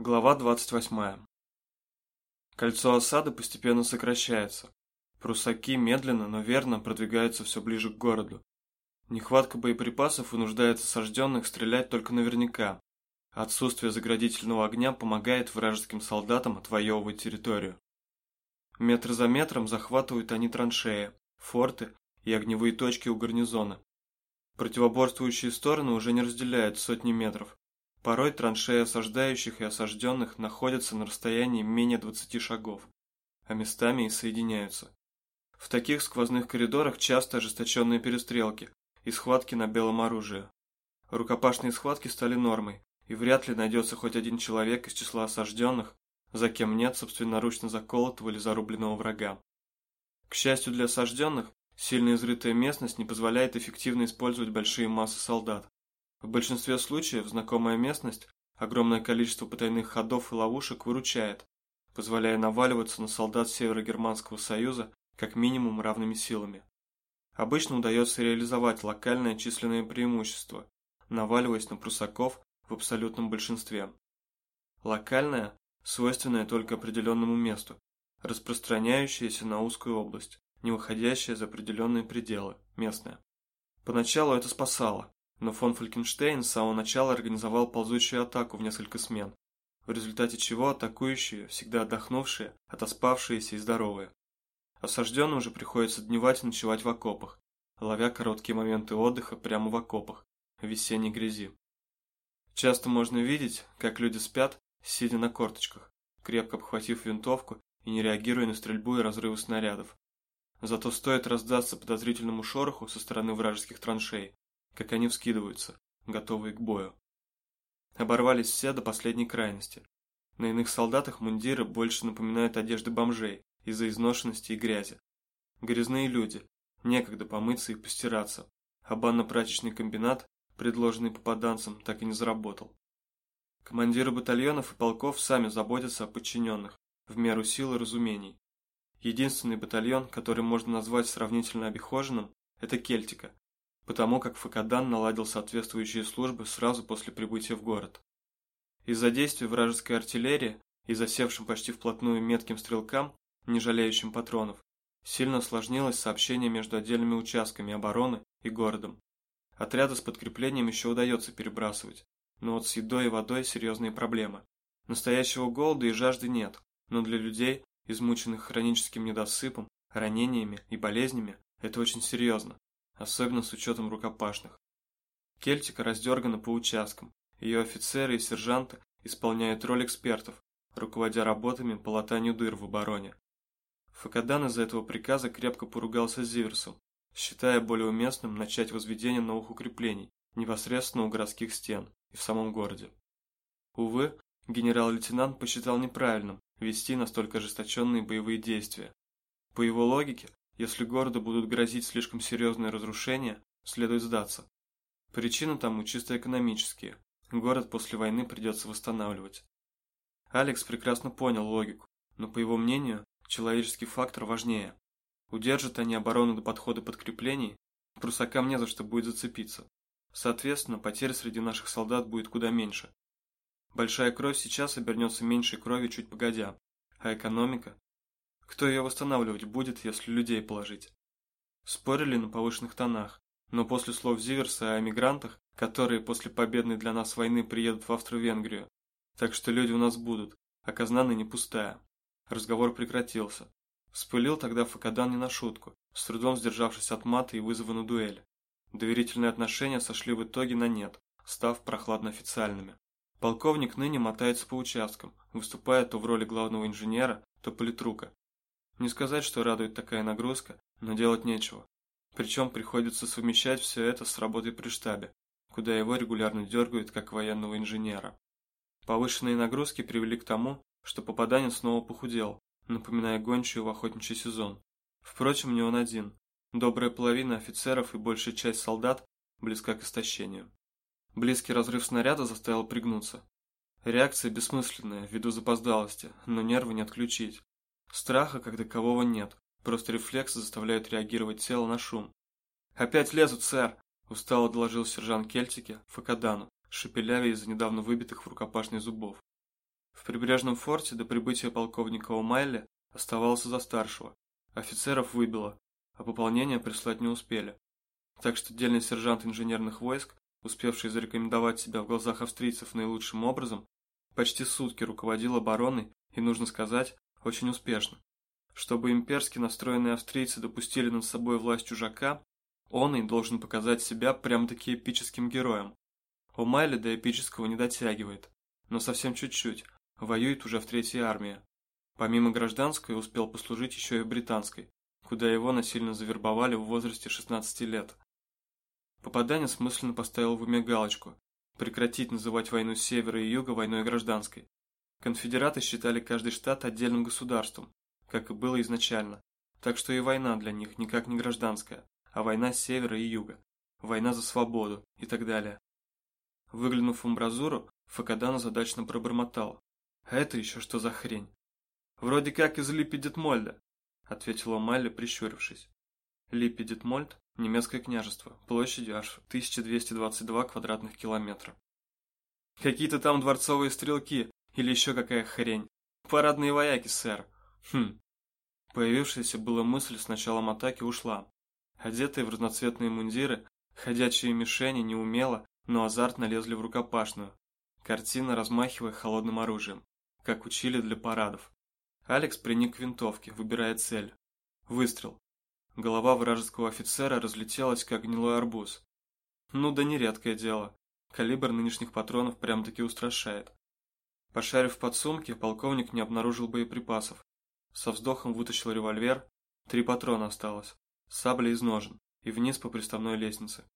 Глава 28. Кольцо осады постепенно сокращается. Прусаки медленно, но верно продвигаются все ближе к городу. Нехватка боеприпасов вынуждает осажденных стрелять только наверняка. Отсутствие заградительного огня помогает вражеским солдатам отвоевывать территорию. Метр за метром захватывают они траншеи, форты и огневые точки у гарнизона. Противоборствующие стороны уже не разделяют сотни метров, Порой траншеи осаждающих и осажденных находятся на расстоянии менее 20 шагов, а местами и соединяются. В таких сквозных коридорах часто ожесточенные перестрелки и схватки на белом оружии. Рукопашные схватки стали нормой, и вряд ли найдется хоть один человек из числа осажденных, за кем нет собственноручно заколотого или зарубленного врага. К счастью для осажденных, сильно изрытая местность не позволяет эффективно использовать большие массы солдат. В большинстве случаев знакомая местность, огромное количество потайных ходов и ловушек выручает, позволяя наваливаться на солдат Северо-Германского Союза как минимум равными силами. Обычно удается реализовать локальное численное преимущество, наваливаясь на прусаков в абсолютном большинстве. Локальное, свойственное только определенному месту, распространяющееся на узкую область, не выходящее за определенные пределы, местное. Поначалу это спасало, но фон Фалькенштейн с самого начала организовал ползучую атаку в несколько смен, в результате чего атакующие, всегда отдохнувшие, отоспавшиеся и здоровые. Осажденным же приходится дневать и ночевать в окопах, ловя короткие моменты отдыха прямо в окопах, в весенней грязи. Часто можно видеть, как люди спят, сидя на корточках, крепко обхватив винтовку и не реагируя на стрельбу и разрывы снарядов. Зато стоит раздаться подозрительному шороху со стороны вражеских траншей, как они вскидываются, готовые к бою. Оборвались все до последней крайности. На иных солдатах мундиры больше напоминают одежды бомжей из-за изношенности и грязи. Грязные люди, некогда помыться и постираться, а банно-прачечный комбинат, предложенный попаданцам, так и не заработал. Командиры батальонов и полков сами заботятся о подчиненных, в меру сил и разумений. Единственный батальон, который можно назвать сравнительно обихоженным, это Кельтика, потому как Факадан наладил соответствующие службы сразу после прибытия в город. Из-за действий вражеской артиллерии и засевшим почти вплотную метким стрелкам, не жалеющим патронов, сильно осложнилось сообщение между отдельными участками обороны и городом. Отряды с подкреплением еще удается перебрасывать, но вот с едой и водой серьезные проблемы. Настоящего голода и жажды нет, но для людей, измученных хроническим недосыпом, ранениями и болезнями, это очень серьезно особенно с учетом рукопашных. Кельтика раздергана по участкам, ее офицеры и сержанты исполняют роль экспертов, руководя работами по латанию дыр в обороне. Факадан из-за этого приказа крепко поругался с Зиверсом, считая более уместным начать возведение новых укреплений непосредственно у городских стен и в самом городе. Увы, генерал-лейтенант посчитал неправильным вести настолько ожесточенные боевые действия. По его логике, если городу будут грозить слишком серьезные разрушения, следует сдаться. Причины тому чисто экономические. Город после войны придется восстанавливать. Алекс прекрасно понял логику, но по его мнению, человеческий фактор важнее. Удержат они оборону до подхода подкреплений, прусакам не за что будет зацепиться. Соответственно, потерь среди наших солдат будет куда меньше. Большая кровь сейчас обернется меньшей кровью чуть погодя, а экономика кто ее восстанавливать будет, если людей положить? Спорили на повышенных тонах, но после слов Зиверса о эмигрантах, которые после победной для нас войны приедут в Австро-Венгрию, так что люди у нас будут, а казна ныне пустая. Разговор прекратился. Вспылил тогда Факадан не на шутку, с трудом сдержавшись от мата и вызова на дуэль. Доверительные отношения сошли в итоге на нет, став прохладно-официальными. Полковник ныне мотается по участкам, выступая то в роли главного инженера, то политрука, не сказать, что радует такая нагрузка, но делать нечего. Причем приходится совмещать все это с работой при штабе, куда его регулярно дергают как военного инженера. Повышенные нагрузки привели к тому, что попаданец снова похудел, напоминая гончую в охотничий сезон. Впрочем, не он один. Добрая половина офицеров и большая часть солдат близка к истощению. Близкий разрыв снаряда заставил пригнуться. Реакция бессмысленная, ввиду запоздалости, но нервы не отключить. Страха как такового нет, просто рефлексы заставляют реагировать тело на шум. «Опять лезут, сэр!» – устало доложил сержант Кельтике Факадану, шепелявя из-за недавно выбитых в рукопашной зубов. прибрежном форте до прибытия полковника Омайли оставался за старшего. Офицеров выбило, а пополнение прислать не успели. Так что дельный сержант инженерных войск, успевший зарекомендовать себя в глазах австрийцев наилучшим образом, почти сутки руководил обороной и, нужно сказать, очень успешно. Чтобы имперски настроенные австрийцы допустили над собой власть чужака, он и должен показать себя прям-таки эпическим героем. Омайли до эпического не дотягивает, но совсем чуть-чуть, воюет уже в третьей армии. Помимо гражданской успел послужить еще и британской, куда его насильно завербовали в возрасте 16 лет. Попаданец мысленно поставил в уме галочку прекратить называть войну севера и юга войной гражданской. Конфедераты считали каждый штат отдельным государством, как и было изначально, так что и война для них никак не гражданская, а война севера и юга, война за свободу и так далее. Выглянув в амбразуру, Факадан задачно пробормотал. «А это еще что за хрень?» «Вроде как из Липпи-Детмольда», — ответила Майля, прищурившись. Липпи-Детмольд – немецкое княжество, площадью аж 1222 квадратных километра. «Какие-то там дворцовые стрелки или еще какая хрень. Парадные вояки, сэр. Хм». Появившаяся была мысль с началом атаки ушла. Одетые в разноцветные мундиры, ходячие мишени неумело, но азартно лезли в рукопашную. Картина, размахивая холодным оружием, как учили для парадов. Алекс приник к винтовке, выбирая цель. Выстрел. Голова вражеского офицера разлетелась, как гнилой арбуз. Ну да нередкое дело. Калибр нынешних патронов прям-таки устрашает. Пошарив в подсумке, полковник не обнаружил боеприпасов. Со вздохом вытащил револьвер. Три патрона осталось. Сабля из ножен. И вниз по приставной лестнице.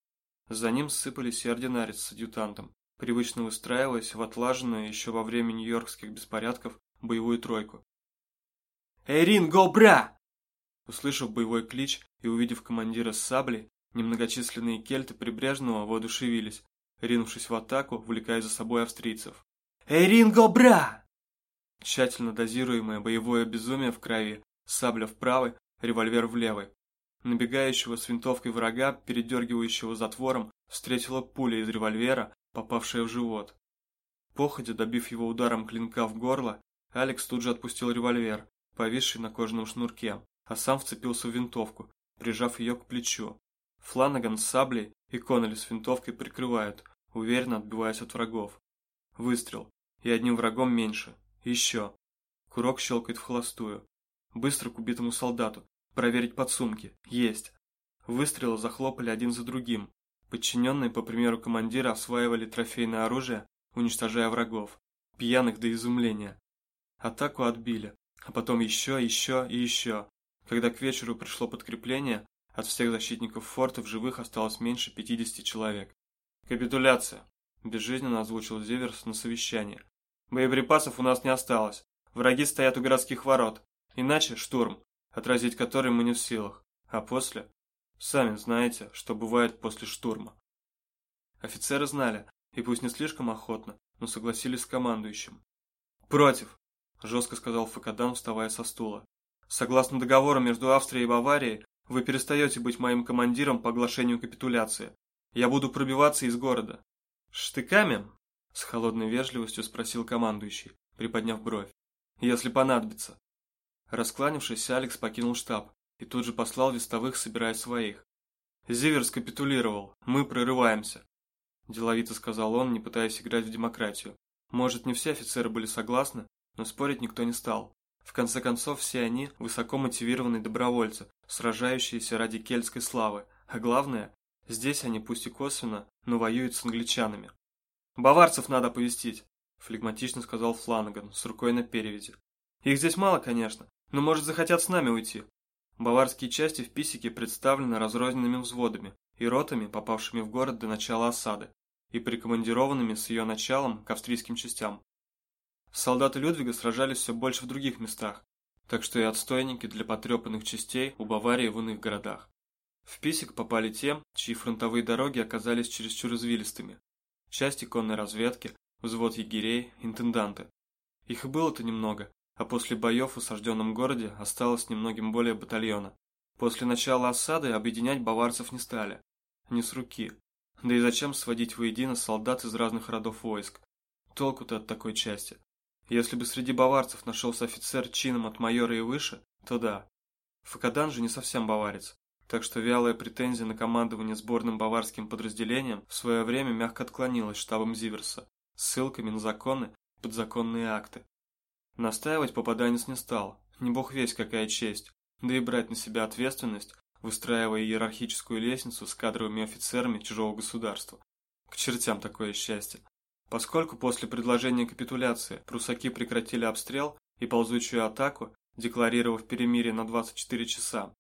За ним сыпались и ординарец с адъютантом, привычно выстраиваясь в отлаженную еще во время нью-йоркских беспорядков боевую тройку. «Эйрин, го, бра!» Услышав боевой клич и увидев командира с саблей, немногочисленные кельты прибрежного воодушевились, ринувшись в атаку, увлекая за собой австрийцев. «Эйрин, го, бра!» Тщательно дозируемое боевое безумие в крови, сабля в правой, револьвер в левой. Набегающего с винтовкой врага, передергивающего затвором, встретила пуля из револьвера, попавшая в живот. Походя, добив его ударом клинка в горло, Алекс тут же отпустил револьвер, повисший на кожаном шнурке, а сам вцепился в винтовку, прижав ее к плечу. Фланаган с саблей и Коннелли с винтовкой прикрывают, уверенно отбиваясь от врагов. Выстрел. И одним врагом меньше. Еще. Курок щелкает в холостую. Быстро к убитому солдату, Проверить подсумки. Есть. Выстрелы захлопали один за другим. Подчиненные, по примеру командира, осваивали трофейное оружие, уничтожая врагов. Пьяных до изумления. Атаку отбили. А потом еще, еще и еще. Когда к вечеру пришло подкрепление, от всех защитников форта в живых осталось меньше 50 человек. «Капитуляция», – безжизненно озвучил Зеверс на совещании. «Боеприпасов у нас не осталось. Враги стоят у городских ворот. Иначе штурм отразить который мы не в силах, а после... Сами знаете, что бывает после штурма. Офицеры знали, и пусть не слишком охотно, но согласились с командующим. «Против!» – жестко сказал Факадан, вставая со стула. «Согласно договору между Австрией и Баварией, вы перестаете быть моим командиром по оглашению капитуляции. Я буду пробиваться из города». «Штыками?» – с холодной вежливостью спросил командующий, приподняв бровь. «Если понадобится». Раскланившись, Алекс покинул штаб и тут же послал вестовых собирать своих. «Зиверс капитулировал, мы прорываемся», – деловито сказал он, не пытаясь играть в демократию. Может, не все офицеры были согласны, но спорить никто не стал. В конце концов, все они – высоко мотивированные добровольцы, сражающиеся ради кельтской славы, а главное, здесь они, пусть и косвенно, но воюют с англичанами. «Баварцев надо оповестить», – флегматично сказал Фланаган, с рукой на перевязи. «Их здесь мало, конечно, но, может, захотят с нами уйти. Баварские части в Писике представлены разрозненными взводами и ротами, попавшими в город до начала осады, и прикомандированными с ее началом к австрийским частям. Солдаты Людвига сражались все больше в других местах, так что и отстойники для потрепанных частей у Баварии в иных городах. В Писик попали те, чьи фронтовые дороги оказались чересчур извилистыми. Части конной разведки, взвод егерей, интенданты. Их было-то немного, а после боев в осажденном городе осталось немногим более батальона. После начала осады объединять баварцев не стали. Не с руки. Да и зачем сводить воедино солдат из разных родов войск? Толку-то от такой части. Если бы среди баварцев нашелся офицер чином от майора и выше, то да. Факадан же не совсем баварец, так что вялая претензия на командование сборным баварским подразделением в свое время мягко отклонилась штабом Зиверса, ссылками на законы и подзаконные акты. Настаивать попаданец не стал, не бог весь какая честь, да и брать на себя ответственность, выстраивая иерархическую лестницу с кадровыми офицерами чужого государства. К чертям такое счастье. Поскольку после предложения капитуляции прусаки прекратили обстрел и ползучую атаку, декларировав перемирие на 24 часа,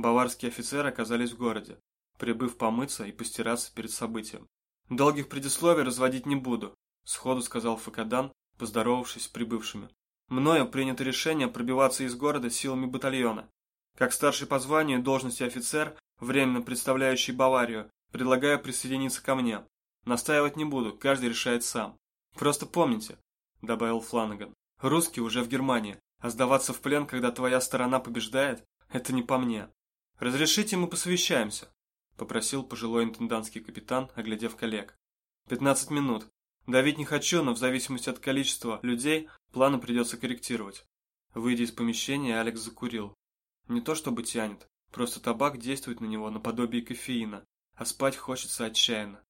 баварские офицеры оказались в городе, прибыв помыться и постираться перед событием. «Долгих предисловий разводить не буду», – сходу сказал Факадан, поздоровавшись с прибывшими. «Мною принято решение пробиваться из города силами батальона. Как старший по званию должности офицер, временно представляющий Баварию, предлагаю присоединиться ко мне. Настаивать не буду, каждый решает сам. Просто помните, добавил Фланаган, русские уже в Германии, а сдаваться в плен, когда твоя сторона побеждает, это не по мне. Разрешите, мы посовещаемся, попросил пожилой интендантский капитан, оглядев коллег. Пятнадцать минут. Давить не хочу, но в зависимости от количества людей планы придется корректировать. Выйдя из помещения, Алекс закурил. Не то чтобы тянет, просто табак действует на него наподобие кофеина, а спать хочется отчаянно.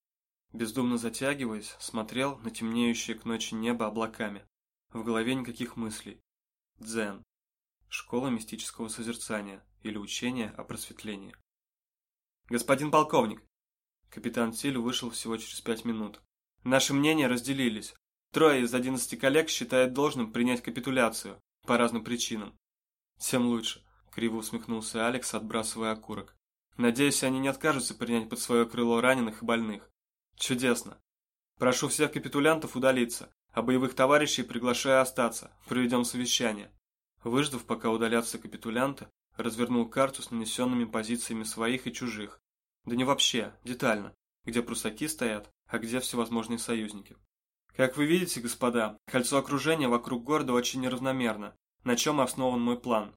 Бездумно затягиваясь, смотрел на темнеющее к ночи небо облаками. В голове никаких мыслей. Дзен. Школа мистического созерцания или учение о просветлении. «Господин полковник!» Капитан Тиль вышел всего через пять минут. «Наши мнения разделились. Трое из одиннадцати коллег считают должным принять капитуляцию, по разным причинам. Тем лучше», — криво усмехнулся Алекс, отбрасывая окурок. «Надеюсь, они не откажутся принять под свое крыло раненых и больных. Чудесно. Прошу всех капитулянтов удалиться, а боевых товарищей приглашаю остаться. Проведем совещание. Выждав, пока удалятся капитулянты, развернул карту с нанесенными позициями своих и чужих. Да не вообще, детально, где прусаки стоят, а где всевозможные союзники. Как вы видите, господа, кольцо окружения вокруг города очень неравномерно, на чем основан мой план.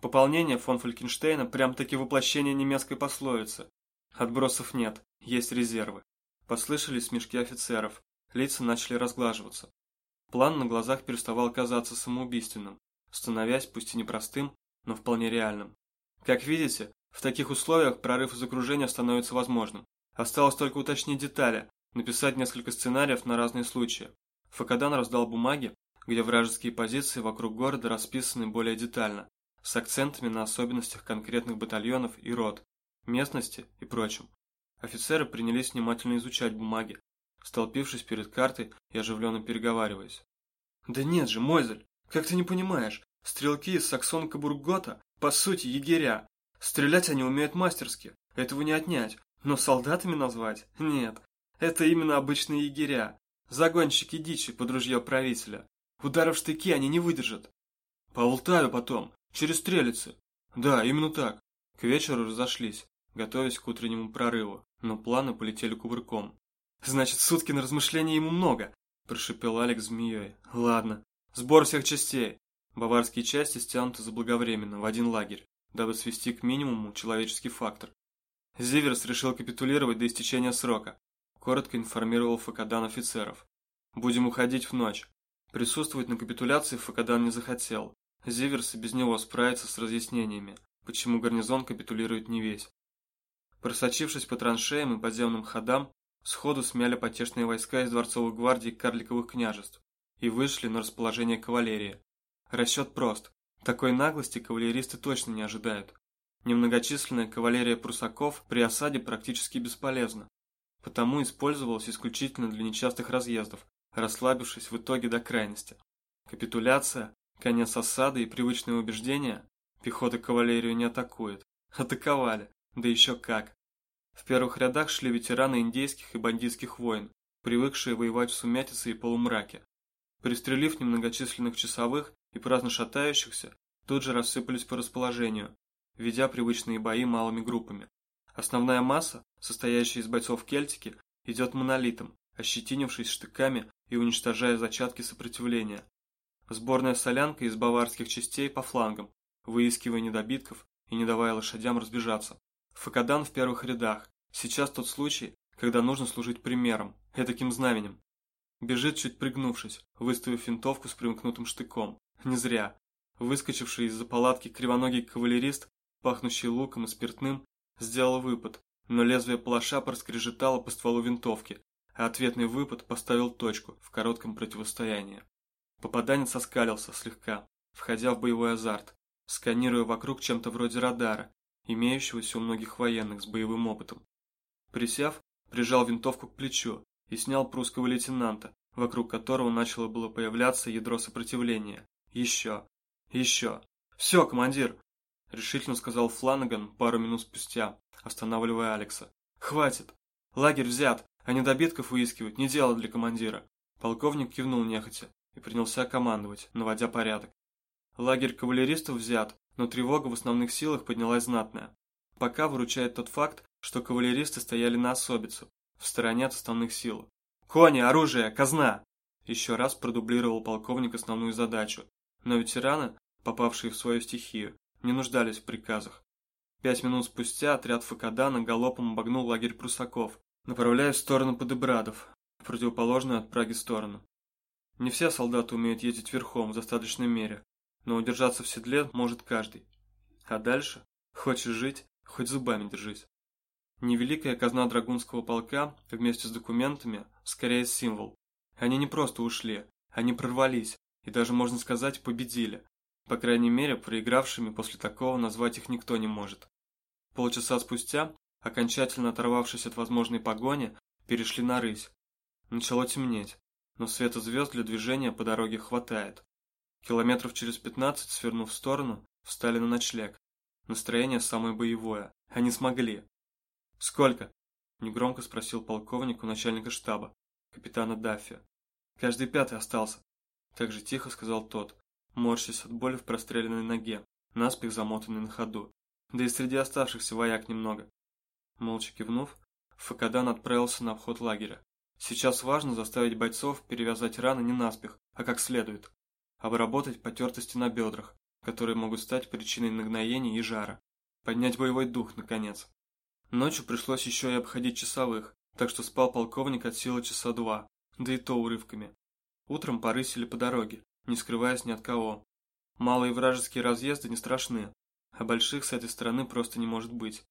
Пополнение фон Фалькенштейна прям-таки воплощение немецкой пословицы. Отбросов нет, есть резервы. Послышались смешки офицеров, лица начали разглаживаться. План на глазах переставал казаться самоубийственным, становясь пусть и непростым, но вполне реальным. Как видите, в таких условиях прорыв из окружения становится возможным. Осталось только уточнить детали, написать несколько сценариев на разные случаи. Факадан раздал бумаги, где вражеские позиции вокруг города расписаны более детально, с акцентами на особенностях конкретных батальонов и рот, местности и прочем. Офицеры принялись внимательно изучать бумаги, столпившись перед картой и оживленно переговариваясь. «Да нет же, Мойзель, как ты не понимаешь, стрелки из Саксон-Кабургота, по сути, егеря. Стрелять они умеют мастерски, этого не отнять, но солдатами назвать? Нет, это именно обычные егеря, загонщики дичи под ружье правителя. Ударов штыки они не выдержат. По Алтаю потом, через стрелицы. Да, именно так. К вечеру разошлись, готовясь к утреннему прорыву но планы полетели кувырком. «Значит, сутки на размышления ему много», – прошипел Алекс змеей. «Ладно. Сбор всех частей. Баварские части стянуты заблаговременно, в один лагерь, дабы свести к минимуму человеческий фактор. Зиверс решил капитулировать до истечения срока. Коротко информировал Факадан офицеров. Будем уходить в ночь. Присутствовать на капитуляции Факадан не захотел. Зиверс и без него справится с разъяснениями, почему гарнизон капитулирует не весь. Просочившись по траншеям и подземным ходам, сходу смяли потешные войска из дворцовых гвардий карликовых княжеств и вышли на расположение кавалерии. Расчет прост. Такой наглости кавалеристы точно не ожидают. Немногочисленная кавалерия прусаков при осаде практически бесполезна, потому использовалась исключительно для нечастых разъездов, расслабившись в итоге до крайности. Капитуляция, конец осады и привычные убеждения – пехота кавалерию не атакует. Атаковали. Да еще как. В первых рядах шли ветераны индейских и бандитских войн, привыкшие воевать в сумятице и полумраке. Пристрелив немногочисленных часовых и праздно шатающихся, тут же рассыпались по расположению, ведя привычные бои малыми группами. Основная масса, состоящая из бойцов Кельтики, идет монолитом, ощетинившись штыками и уничтожая зачатки сопротивления. Сборная солянка из баварских частей по флангам, выискивая недобитков и не давая лошадям разбежаться. Факадан в первых рядах. Сейчас тот случай, когда нужно служить примером, этаким знаменем. Бежит, чуть пригнувшись, выставив винтовку с примкнутым штыком. Не зря. Выскочивший из-за палатки кривоногий кавалерист, пахнущий луком и спиртным, сделал выпад, но лезвие палаша проскрежетало по стволу винтовки, а ответный выпад поставил точку в коротком противостоянии. Попаданец оскалился слегка, входя в боевой азарт, сканируя вокруг чем-то вроде радара, имеющегося у многих военных с боевым опытом. Присяв, прижал винтовку к плечу и снял прусского лейтенанта, вокруг которого начало было появляться ядро сопротивления. Еще. Еще. «Все, командир!» – решительно сказал Фланаган пару минут спустя, останавливая Алекса. «Хватит! Лагерь взят, а недобитков выискивать не дело для командира». Полковник кивнул нехотя и принялся командовать, наводя порядок. Лагерь кавалеристов взят, но тревога в основных силах поднялась знатная. Пока выручает тот факт, что кавалеристы стояли на особицу, в стороне от основных сил. «Кони, оружие, казна!» Еще раз продублировал полковник основную задачу, но ветераны, попавшие в свою стихию, не нуждались в приказах. Пять минут спустя отряд Факадана галопом обогнул лагерь прусаков, направляясь в сторону Подебрадов, в противоположную от Праги сторону. Не все солдаты умеют ездить верхом в достаточной мере, но удержаться в седле может каждый. А дальше, хочешь жить, хоть зубами держись. Невеликая казна драгунского полка вместе с документами скорее символ. Они не просто ушли, они прорвались и даже, можно сказать, победили. По крайней мере, проигравшими после такого назвать их никто не может. Полчаса спустя, окончательно оторвавшись от возможной погони, перешли на рысь. Начало темнеть, но света звезд для движения по дороге хватает. Километров через пятнадцать, свернув в сторону, встали на ночлег. Настроение самое боевое. Они смогли. «Сколько?» – негромко спросил полковник у начальника штаба, капитана Даффи. «Каждый пятый остался», – так же тихо сказал тот, морщась от боли в простреленной ноге, наспех замотанный на ходу. Да и среди оставшихся вояк немного. Молча кивнув, Факадан отправился на обход лагеря. Сейчас важно заставить бойцов перевязать раны не наспех, а как следует. Обработать потертости на бедрах, которые могут стать причиной нагноения и жара. Поднять боевой дух, наконец. Ночью пришлось еще и обходить часовых, так что спал полковник от силы часа два, да и то урывками. Утром порысили по дороге, не скрываясь ни от кого. Малые вражеские разъезды не страшны, а больших с этой стороны просто не может быть.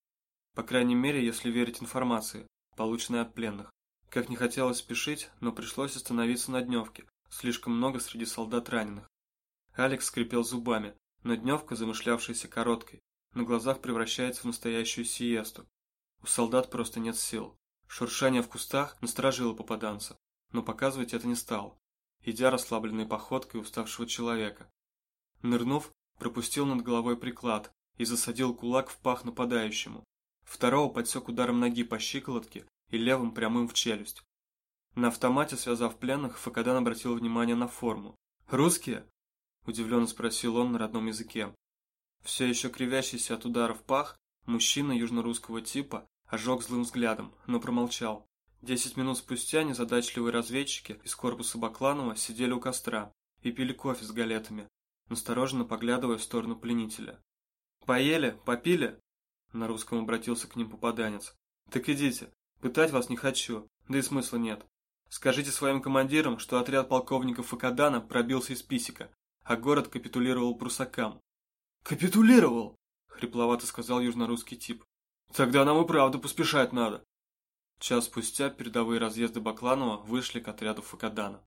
По крайней мере, если верить информации, полученной от пленных. Как не хотелось спешить, но пришлось остановиться на дневке, слишком много среди солдат раненых. Алекс скрипел зубами, но дневка, замышлявшаяся короткой, на глазах превращается в настоящую сиесту, у солдат просто нет сил. Шуршание в кустах насторожило попаданца, но показывать это не стал, идя расслабленной походкой уставшего человека. Нырнув, пропустил над головой приклад и засадил кулак в пах нападающему. Второго подсек ударом ноги по щиколотке и левым прямым в челюсть. На автомате, связав пленных, Факадан обратил внимание на форму. «Русские?» – удивленно спросил он на родном языке. Все еще кривящийся от ударов пах, мужчина южнорусского типа ожег злым взглядом, но промолчал. Десять минут спустя незадачливые разведчики из корпуса Бакланова сидели у костра и пили кофе с галетами, настороженно поглядывая в сторону пленителя. «Поели? Попили?» На русском обратился к ним попаданец. «Так идите. Пытать вас не хочу, да и смысла нет. Скажите своим командирам, что отряд полковника Факадана пробился из Писика, а город капитулировал прусакам». «Капитулировал?» — хрипловато сказал южнорусский тип. Тогда нам и правда поспешать надо. Час спустя передовые разъезды Бакланова вышли к отряду Факадана.